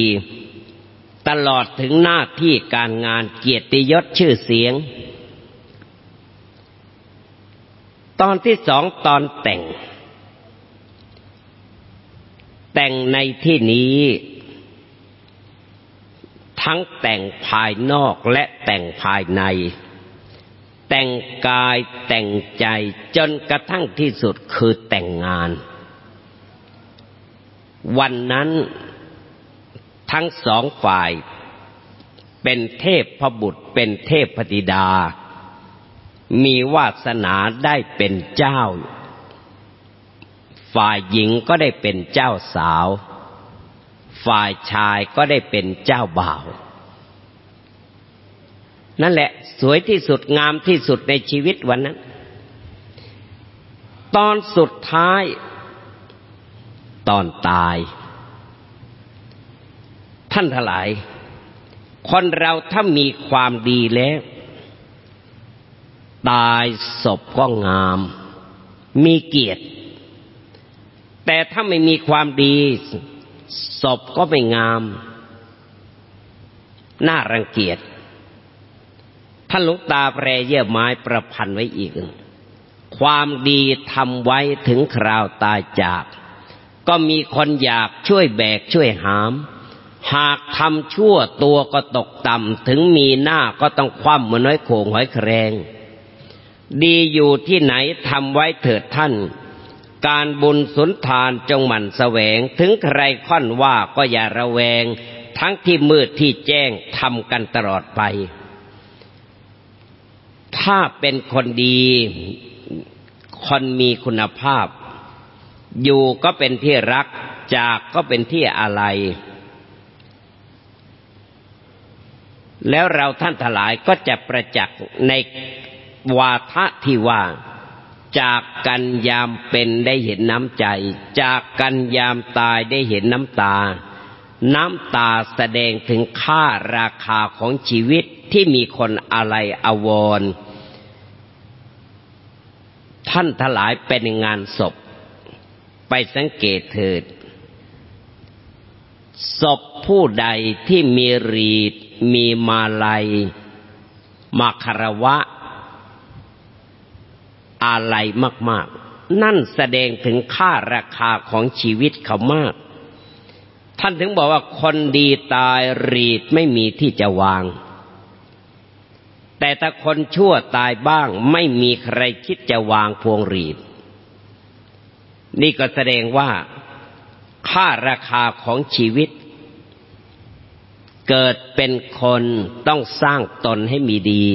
ตลอดถึงหน้าที่การงานเกียรติยศชื่อเสียง ตอนที่สองตอนแต่ง แต่งในที่นี้ ทั้งแต่งภายนอกและแต่งภายใน แต่งกายแต่งใจจนกระทั่งที่สุดคือแต่งงาน วันนั้น ทั้งสองฝ่าย เป็นเทพพบุตรเป็นเทพพธิดา มีวาสนาได้เป็นเจ้า ฝ่ายหญิงก็ได้เป็นเจ้าสาว ฝ่ายชายก็ได้เป็นเจ้าบ่าว นั่นแหละ สวยที่สุดงามที่สุดในชีวิตวันนั้น ตอนสุดท้าย ตอนตาย ท่านทลาย คนเราถ้ามีความดีแล้ว ตายศพก็งาม มีเกียรติ แต่ถ้าไม่มีความดีศพก็ไม่งาม น่ารังเกียจท่านลุกตาแปรเยื่อไม้ประพันธ์ไว้อีก ความดีทำไว้ถึงคราวตายจาก ก็มีคนอยากช่วยแบกช่วยหาม หากทำชั่วตัวก็ตกต่ำถึงมีหน้าก็ต้องคว่ำเหมือนน้อยโขงหอยแครง ดีอยู่ที่ไหนทำไว้เถิดท่าน การบุญสุนทานจงหมั่นแสวง ถึงใครค่อนว่าก็อย่าระแวง ทั้งที่มืดที่แจ้งทำกันตลอดไป ถ้าเป็นคนดีคนมีคุณภาพ อยู่ก็เป็นที่รักจากก็เป็นที่อะไร แล้วเราท่านทลายก็จะประจักษ์ในวาทะที่ว่า จากกันยามเป็นได้เห็นน้ำใจ จากกันยามตายได้เห็นน้ำตา น้ำตาแสดงถึงค่าราคาของชีวิตที่มีคนอะไรอววรท่านทลายเป็นงานศพ ไปสังเกตเถิดศพผู้ใดที่มีรีด มีมาลัย มาคารวะ อะไรมาก ๆ นั่นแสดงถึงค่าราคาของชีวิตเขามาก ท่านถึงบอกว่าคนดีตายรีดไม่มีที่จะวาง แต่ถ้าคนชั่วตายบ้างไม่มีใครคิดจะวางพวงรีด นี่ก็แสดงว่าค่าราคาของชีวิต เกิดเป็นคนต้องสร้างตนให้มีดี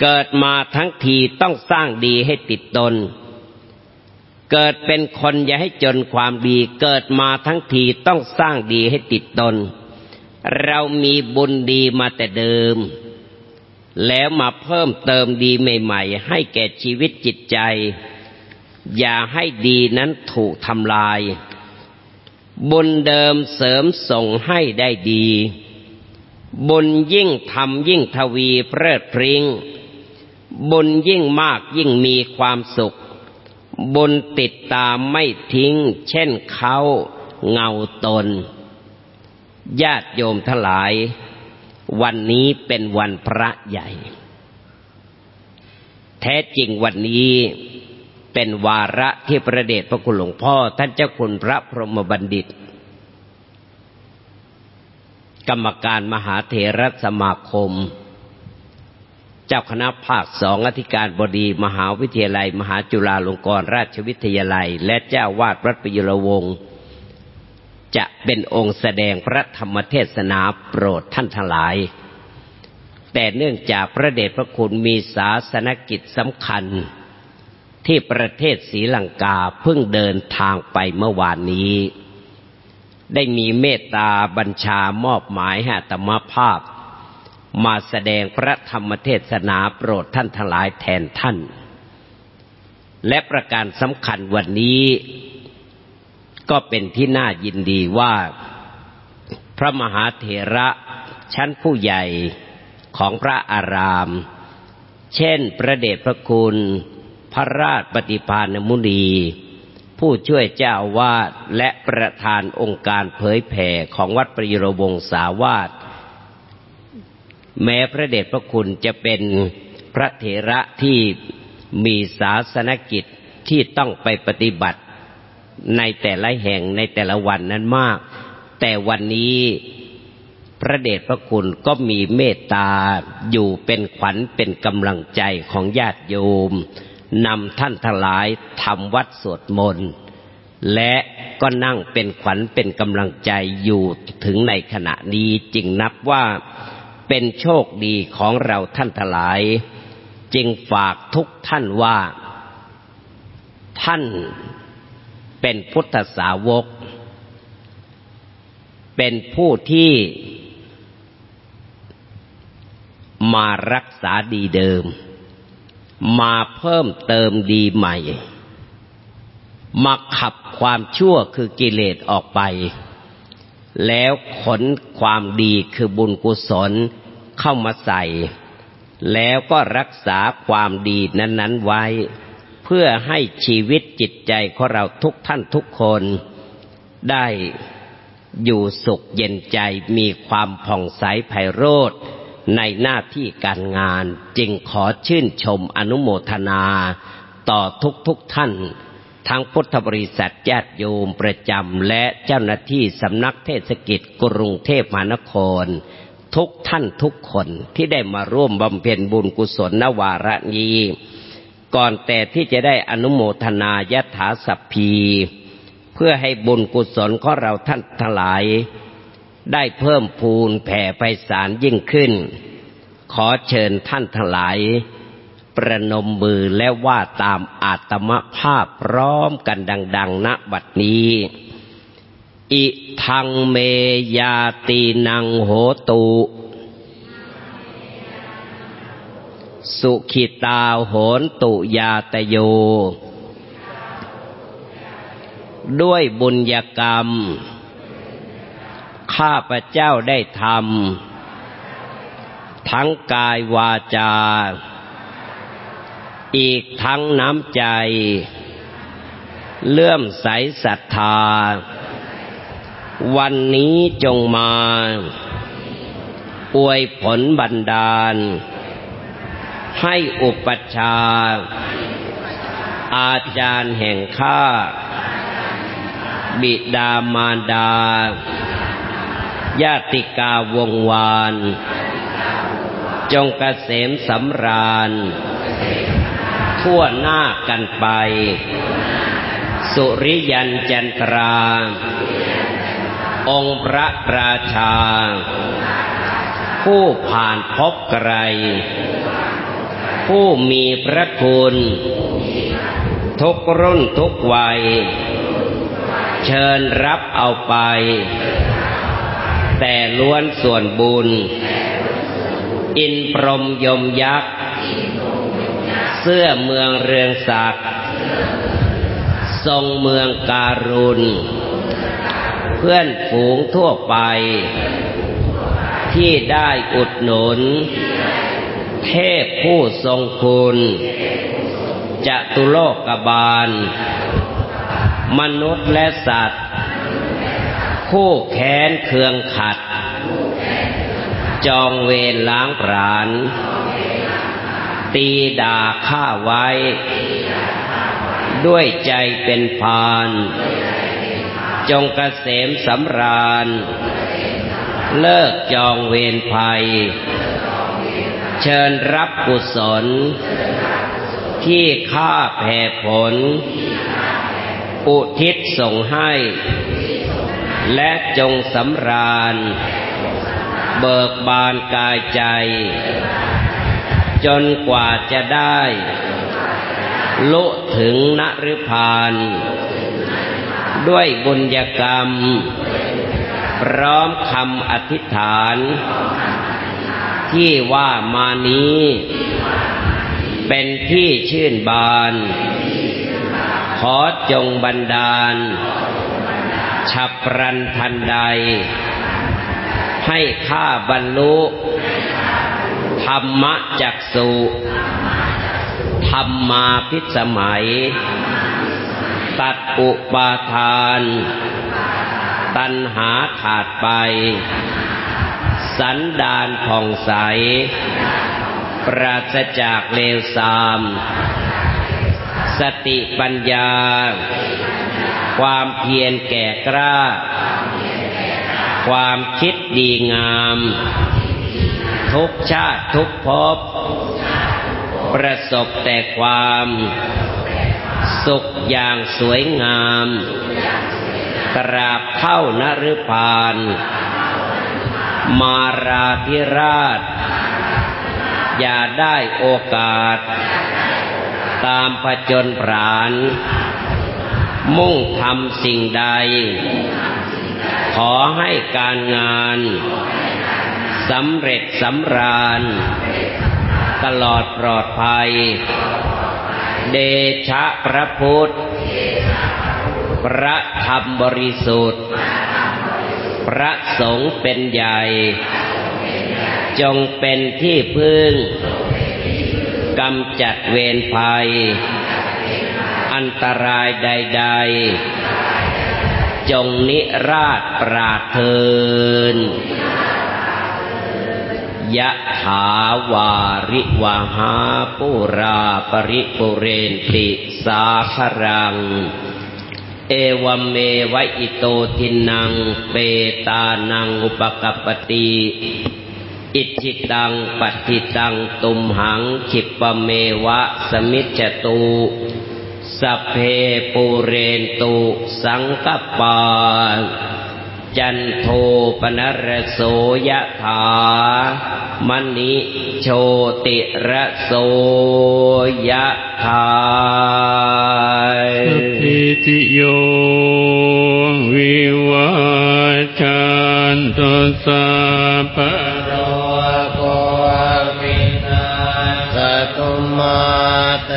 เกิดมาทั้งทีต้องสร้างดีให้ติดตน เกิดเป็นคนอย่าให้จนความดี เกิดมาทั้งทีต้องสร้างดีให้ติดตน เรามีบุญดีมาแต่เดิม แล้วมาเพิ่มเติมดีใหม่ๆ ให้แก่ชีวิตจิตใจ อย่าให้ดีนั้นถูกทำลาย บุญเดิมเสริมส่งให้ได้ดี บุญยิ่งทำยิ่งทวีเพลิดเพลิงบุญยิ่งมากยิ่งมีความสุข บุญติดตามไม่ทิ้ง เช่นเขาเงาตน ญาติโยมทั้งหลาย วันนี้เป็นวันพระใหญ่ แท้จริงวันนี้เป็นวาระที่ประเดชพระคุณหลวงพ่อ ท่านเจ้าคุณพระพรหมบัณฑิต กรรมการมหาเถรสมาคม เจ้าคณะภาคสองอธิการบดี มหาวิทยาลัย มหาจุฬาลงกรณราชวิทยาลัย และเจ้าวาดรัฐปยุรวงศ์จะเป็นองค์แสดงพระธรรมเทศนาโปรดท่านทั้งหลาย แต่เนื่องจากพระเดชพระคุณมีศาสนกิจสำคัญที่ประเทศศรีลังกาเพิ่งเดินทางไปเมื่อวานนี้ ได้มีเมตตาบัญชามอบหมายให้ตมภาพ มาแสดงพระธรรมเทศนาโปรดท่านทั้งหลายแทนท่าน และประการสำคัญวันนี้ ก็เป็นที่น่ายินดีว่า พระมหาเถระชั้นผู้ใหญ่ของพระอาราม เช่น พระเดชพระคุณ พระราชปฏิภาณมุนี ผู้ช่วยเจ้าวาดและประธานองค์การเผยแผ่ของวัดปริโรวงสาวาสแม้พระเดชพระคุณจะเป็นพระเถระที่มีศาสนกิจที่ต้องไปปฏิบัติในแต่ละแห่งในแต่ละวันนั้นมาก แต่วันนี้พระเดชพระคุณก็มีเมตตาอยู่เป็นขวัญเป็นกำลังใจของญาติโยม นำท่านทั้งหลายทำวัดสวดมนต์และก็นั่งเป็นขวัญเป็นกำลังใจอยู่ถึงในขณะนี้จึงนับว่าเป็นโชคดีของเราท่านทั้งหลาย จึงฝากทุกท่านว่า ท่านเป็นพุทธสาวก เป็นผู้ที่มารักษาดีเดิม มาเพิ่มเติมดีใหม่ มาขับความชั่วคือกิเลสออกไป แล้วขนความดีคือบุญกุศลเข้ามาใส่ แล้วก็รักษาความดีนั้น ๆไว้ เพื่อให้ชีวิตจิตใจของเราทุกท่านทุกคนได้อยู่สุขเย็นใจมีความผ่องใสไพโรธ ในหน้าที่การงานจึงขอชื่นชมอนุโมทนาต่อทุกทุกท่านทั้งพุทธบริษัทญาติโยมประจำและเจ้าหน้าที่สำนักเทศกิจกรุงเทพมหานคร ทุกท่านทุกคนที่ได้มาร่วมบำเพ็ญบุญกุศลนวาระนี้ ก่อนแต่ที่จะได้อนุโมทนายถาสัพพี เพื่อให้บุญกุศลของเราท่านทั้งหลาย ได้เพิ่มพูนแผ่ไปสารยิ่งขึ้น ขอเชิญท่านทั้งหลาย ประนมมือและว่าตามอาตมภาพพร้อมกันดัง ๆ ณบัดนี้ อิทังเมยาตีนังโหตุ สุขิตาโหนตุยาตโย ด้วยบุญญกรรม ข้าพระเจ้าได้ทำทั้งกายวาจา อีกทั้งน้ำใจ เลื่อมใสศรัทธา วันนี้จงมา อวยผลบันดาล ให้อุปัชฌาย์อาจารย์แห่งข้าบิดามารดา ญาติกาวงวาน จงกเกษมสำราญ ทั่วหน้ากันไป สุริยันจันทรา องค์พระราชา ผู้ผ่านพบไกร ผู้มีพระคุณ ทุกรุ่นทุกวัย เชิญรับเอาไป แต่ล้วนส่วนบุญ อินพรมยมยักษ์ เสื้อเมืองเรืองศักดิ์ทรงเมืองการุณ เพื่อนฝูงทั่วไป ที่ได้อุดหนุน เทพผู้ทรงคุณจะตุโลกบาล มนุษย์และสัตว์ คู่แค้นเคืองขัด จองเวรล้างผรานตีด่าข้าไว้ ด้วยใจเป็นพาน จงกเกษมสำราญ เลิกจองเวรภัย เชิญรับกุศล ที่ข้าแผ่ผล อุทิศส่งให้ และจงสำราญ เบิกบานกายใจ จนกว่าจะได้ลุถึงนริพาน ด้วยบุญญกรรม พร้อมคำอธิษฐาน ที่ว่ามานี้ เป็นที่ชื่นบาน ขอจงบันดาล ฉับพรันทันใด ให้ข้าบรรลุธรรมจักสุธรรมาพิสมัย ตัดอุปาทาน ตัณหาขาดไป สันดานผ่องใส ปราศจากเลวทราม สติปัญญา ความเพียรแก่กล้า ความคิดดีงาม ทุกชาติทุกภพ ประสบแต่ความสุขอย่างสวยงามตราบเท่านฤพาน มาราธิราช อย่าได้โอกาส ตามผจญผานมุ่งทำสิ่งใด ขอให้การงานสำเร็จสำราญ ตลอดปลอดภัย เดชะพระพุทธ พระธรรมบริสุทธิ์ พระสงฆ์เป็นใหญ่ จงเป็นที่พึ่ง กำจัดเวรภัย อันตรายใด ๆ จงนิราชปราเทินยะถาวาริวาหาปุราปริปุเรนติสาครัง เอวเมวะอิโตทินังเปตานังอุปกปปติ อิจิตังปฏิตังตุมหังขิปเมวะสมิจจตุสัพเพปูเรนตุสังกปาจันโทปนรโสยะถามณิโชติระโสยะถาอิติโยวิวัชชันตุสัพ ตุมาเต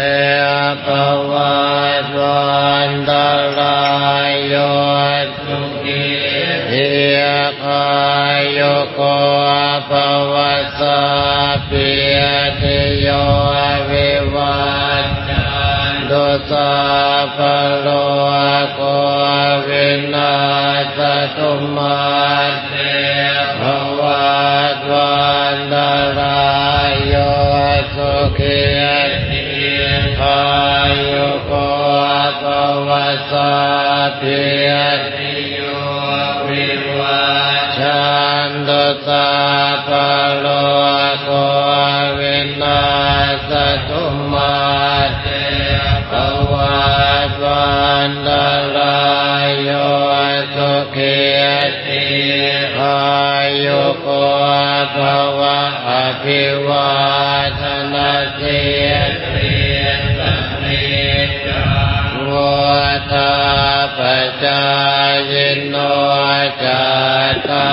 ปวัตวันตรายโยสุขีเทียคายโยโกภวสาปิยติโยวิวัชชันตุสัพพะโกวินาสตุมาเต สุขีติคายโกภวสาปิยติโยวิวัชันตุสัพพะโกวินาสตุมาเตภวัตวันตา คายุโกภวะอภิวาทนาเสียเสียสนิจังวัฏาปจายโนจัตา